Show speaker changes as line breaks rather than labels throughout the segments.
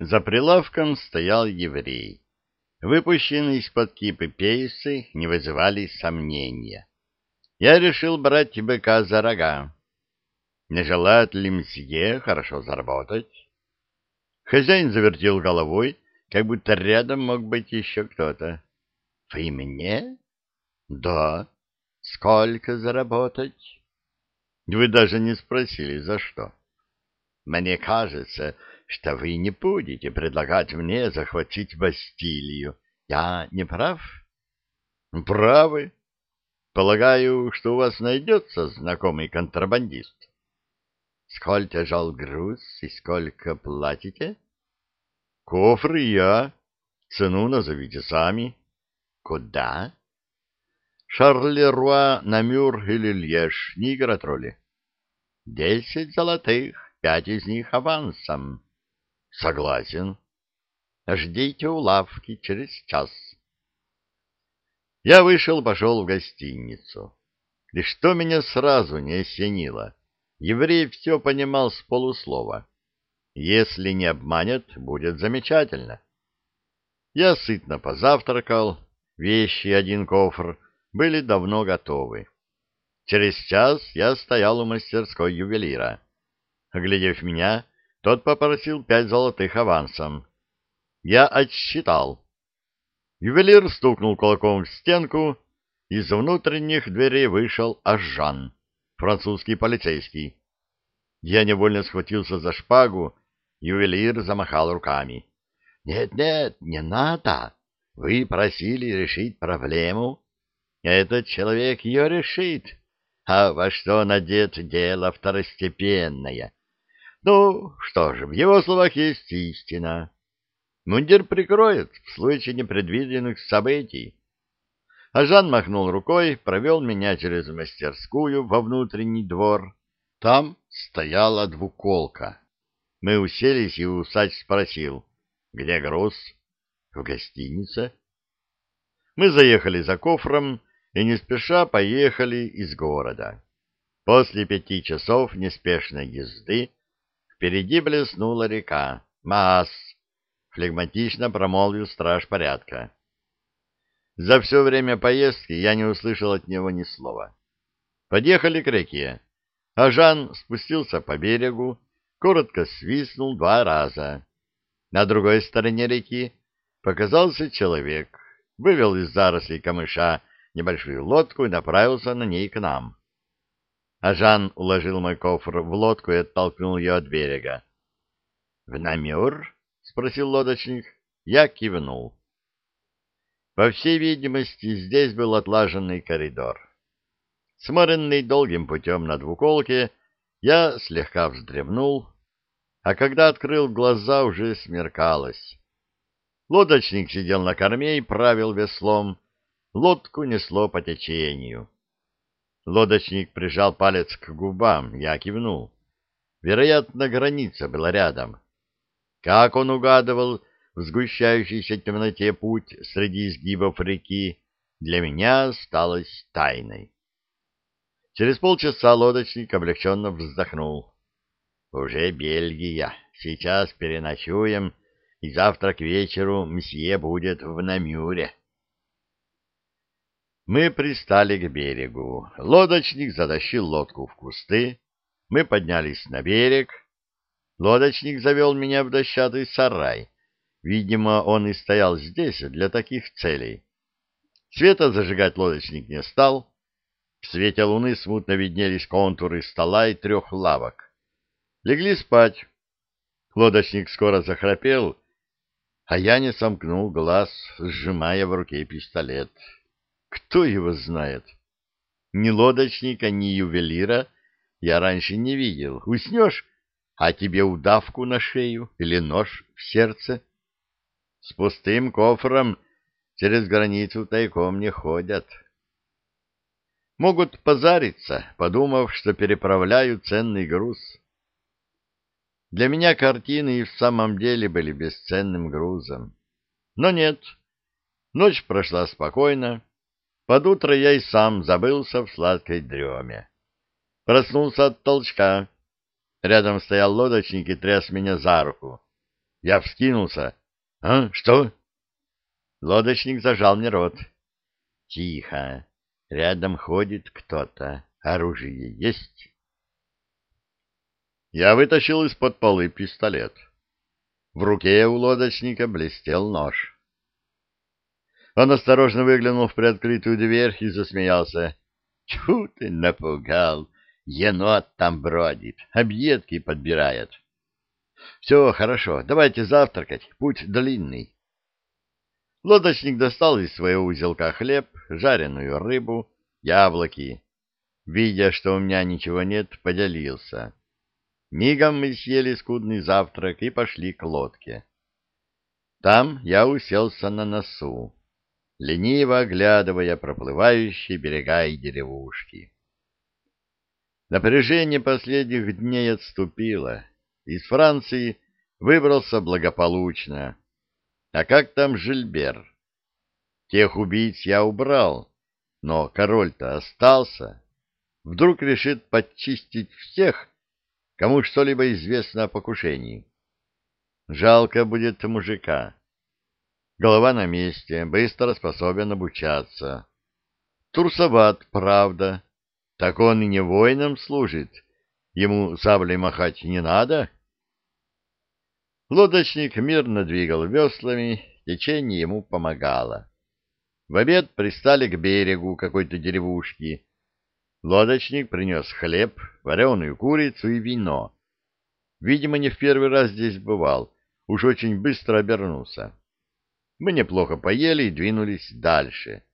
За прилавком стоял еврей. Выпущенные из-под кипы пейсы не вызывали сомнения. Я решил брать быка за рога. Не желает ли мсье хорошо заработать? Хозяин завертел головой, как будто рядом мог быть еще кто-то. — Вы мне? — Да. — Сколько заработать? — Вы даже не спросили, за что. — Мне кажется, что вы не будете предлагать мне захватить Бастилию. Я не прав? Правы. Полагаю, что у вас найдется знакомый контрабандист. Сколь тяжел груз и сколько платите? Кофры я. Цену назовите сами. Куда? Шарлеруа, Намюр или Льеж, не игра роли. Десять золотых, пять из них авансом. Согласен. Ждите у лавки через час. Я вышел, пошел в гостиницу. И что меня сразу не осенило? Еврей все понимал с полуслова. Если не обманет, будет замечательно. Я сытно позавтракал, вещи один кофр были давно готовы. Через час я стоял у мастерской ювелира. Глядев меня, тот попросил пять золотых авансом. Я отсчитал. Ювелир стукнул кулаком в стенку, из внутренних дверей вышел Ажан, французский полицейский. Я невольно схватился за шпагу, ювелир замахал руками. «Нет, нет, не надо. Вы просили решить проблему. Этот человек ее решит. А во что надет дело второстепенное? Ну, что же, в его словах есть истина. Мундир прикроет в случае непредвиденных событий. А Жан махнул рукой, провел меня через мастерскую во внутренний двор. Там стояла двуколка. Мы уселись, и усач спросил, где груз? В гостинице. Мы заехали за кофром и не спеша поехали из города. После пяти часов неспешной езды Впереди блеснула река. «Маас!» — флегматично промолвил страж порядка. За все время поездки я не услышал от него ни слова. Подъехали к реке, а Жан спустился по берегу, коротко свистнул два раза. На другой стороне реки показался человек, вывел из зарослей камыша небольшую лодку и направился на ней к нам а Жан уложил мой кофр в лодку и оттолкнул ее от берега. — В намер? — спросил лодочник. Я кивнул. По всей видимости, здесь был отлаженный коридор. Сморенный долгим путем на двуколке, я слегка вздремнул, а когда открыл глаза, уже смеркалось. Лодочник сидел на корме и правил веслом, лодку несло по течению. Лодочник прижал палец к губам, я кивнул. Вероятно, граница была рядом. Как он угадывал в сгущающейся темноте путь среди изгибов реки, для меня осталось тайной. Через полчаса лодочник облегченно вздохнул. «Уже Бельгия. Сейчас переночуем, и завтра к вечеру мсье будет в Намюре». Мы пристали к берегу. Лодочник затащил лодку в кусты. Мы поднялись на берег. Лодочник завел меня в дощатый сарай. Видимо, он и стоял здесь для таких целей. Света зажигать лодочник не стал. В свете луны смутно виднелись контуры стола и трех лавок. Легли спать. Лодочник скоро захрапел, а я не сомкнул глаз, сжимая в руке пистолет. Кто его знает? Ни лодочника, ни ювелира я раньше не видел. Уснешь, а тебе удавку на шею или нож в сердце. С пустым кофром через границу тайком не ходят. Могут позариться, подумав, что переправляют ценный груз. Для меня картины и в самом деле были бесценным грузом. Но нет, ночь прошла спокойно, под утро я и сам забылся в сладкой дреме. Проснулся от толчка. Рядом стоял лодочник и тряс меня за руку. Я вскинулся. «А, что?» Лодочник зажал мне рот. «Тихо. Рядом ходит кто-то. Оружие есть?» Я вытащил из-под полы пистолет. В руке у лодочника блестел нож. Он осторожно выглянул в приоткрытую дверь и засмеялся. «Тьфу ты напугал! Енот там бродит, объедки подбирает. Все, хорошо, давайте завтракать, путь длинный». Лодочник достал из своего узелка хлеб, жареную рыбу, яблоки. Видя, что у меня ничего нет, поделился. Мигом мы съели скудный завтрак и пошли к лодке. Там я уселся на носу, лениво оглядывая проплывающие берега и деревушки. Напряжение последних дней отступило. Из Франции выбрался благополучно. А как там Жильбер? Тех убийц я убрал, но король-то остался. Вдруг решит подчистить всех, кому что-либо известно о покушении. Жалко будет мужика. Голова на месте, быстро способен обучаться. Турсоват, правда. Так он и не воином служит. Ему саблей махать не надо. Лодочник мирно двигал веслами, течение ему помогало. В обед пристали к берегу какой-то деревушки, Лодочник принес хлеб, вареную курицу и вино. Видимо, не в первый раз здесь бывал, уж очень быстро обернулся. Мы неплохо поели и двинулись дальше.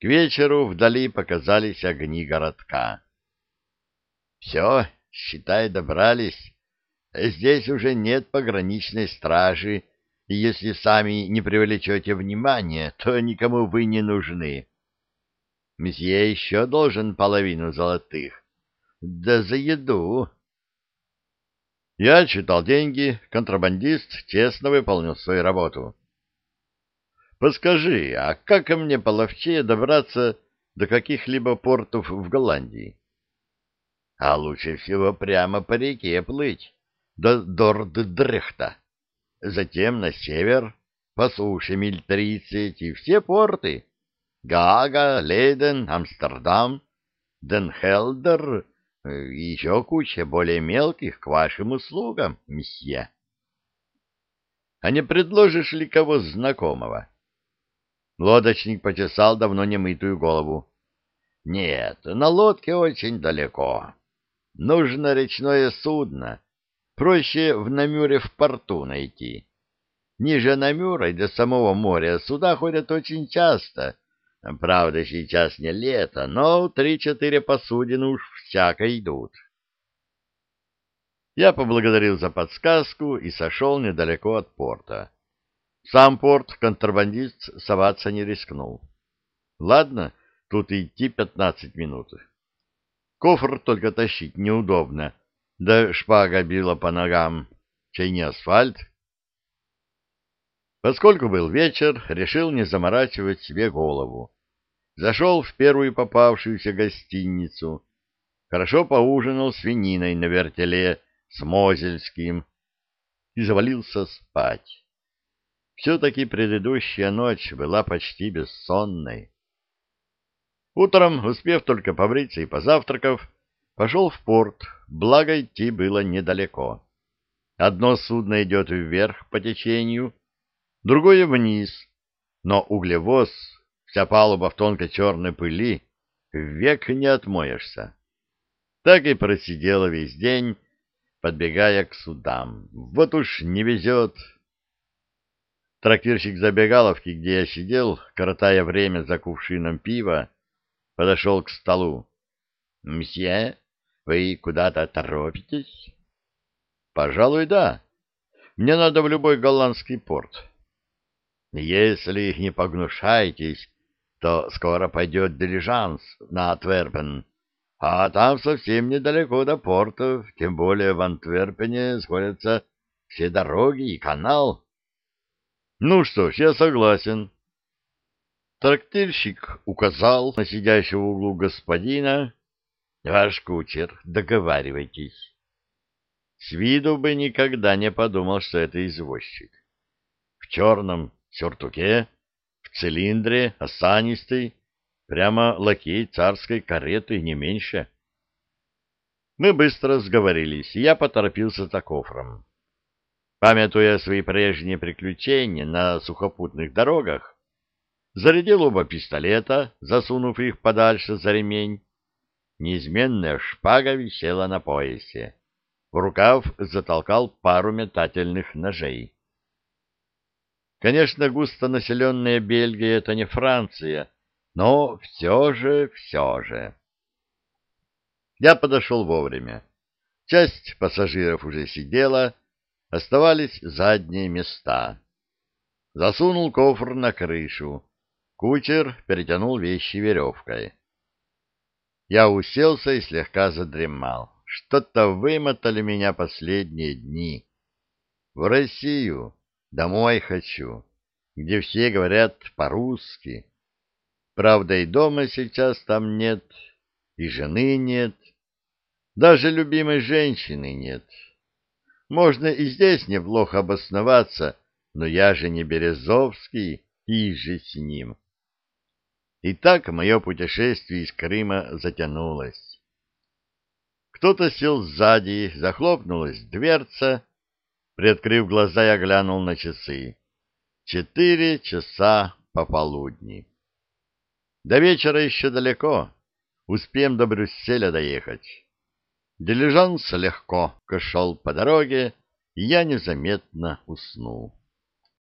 К вечеру вдали показались огни городка. «Все, считай, добрались. Здесь уже нет пограничной стражи, и если сами не привлечете внимания, то никому вы не нужны. Месье еще должен половину золотых. Да за еду. Я читал деньги, контрабандист честно выполнил свою работу. Подскажи, а как мне половчее добраться до каких-либо портов в Голландии? А лучше всего прямо по реке плыть, до Дорддрехта. Затем на север, по суше миль тридцать, и все порты Гага, Лейден, Амстердам, Денхелдер и еще куча более мелких к вашим услугам, месье. А не предложишь ли кого знакомого? Лодочник почесал давно немытую голову. Нет, на лодке очень далеко. Нужно речное судно. Проще в Намюре в порту найти. Ниже Намюра и до самого моря суда ходят очень часто, Правда, сейчас не лето, но три-четыре посудины уж всяко идут. Я поблагодарил за подсказку и сошел недалеко от порта. Сам порт контрабандист соваться не рискнул. Ладно, тут идти пятнадцать минут. Кофр только тащить неудобно, да шпага била по ногам, чай не асфальт. Поскольку был вечер, решил не заморачивать себе голову. Зашел в первую попавшуюся гостиницу. Хорошо поужинал свининой на вертеле с Мозельским и завалился спать. Все-таки предыдущая ночь была почти бессонной. Утром, успев только побриться и позавтракав, пошел в порт, благо идти было недалеко. Одно судно идет вверх по течению, другое вниз, но углевоз, вся палуба в тонкой черной пыли, век не отмоешься. Так и просидела весь день, подбегая к судам. Вот уж не везет. Трактирщик забегаловки, где я сидел, коротая время за кувшином пива, подошел к столу. — Мсье, вы куда-то торопитесь? — Пожалуй, да. Мне надо в любой голландский порт. Если не погнушаетесь, то скоро пойдет дилижанс на Антверпен, а там совсем недалеко до портов, тем более в Антверпене сходятся все дороги и канал. Ну что ж, я согласен. Трактирщик указал на сидящего в углу господина. Ваш кучер, договаривайтесь. С виду бы никогда не подумал, что это извозчик. В черном сюртуке, в цилиндре, осанистый, прямо лакей царской кареты, не меньше. Мы быстро сговорились, и я поторопился за кофром. Памятуя свои прежние приключения на сухопутных дорогах, зарядил оба пистолета, засунув их подальше за ремень. Неизменная шпага висела на поясе. В рукав затолкал пару метательных ножей. Конечно, густонаселенная Бельгия — это не Франция, но все же, все же. Я подошел вовремя. Часть пассажиров уже сидела, оставались задние места. Засунул кофр на крышу. Кучер перетянул вещи веревкой. Я уселся и слегка задремал. Что-то вымотали меня последние дни. В Россию, домой хочу, где все говорят по-русски. Правда, и дома сейчас там нет, и жены нет, даже любимой женщины нет. Можно и здесь неплохо обосноваться, но я же не Березовский, и же с ним. И так мое путешествие из Крыма затянулось. Кто-то сел сзади, захлопнулась дверца. Приоткрыв глаза, я глянул на часы. Четыре часа пополудни. До вечера еще далеко. Успеем до Брюсселя доехать. Дилижанс легко шел по дороге, и я незаметно уснул.